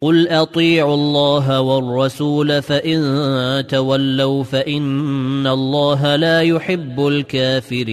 قل اطيعوا الله والرسول فان تولوا فان الله لا يحب الكافرين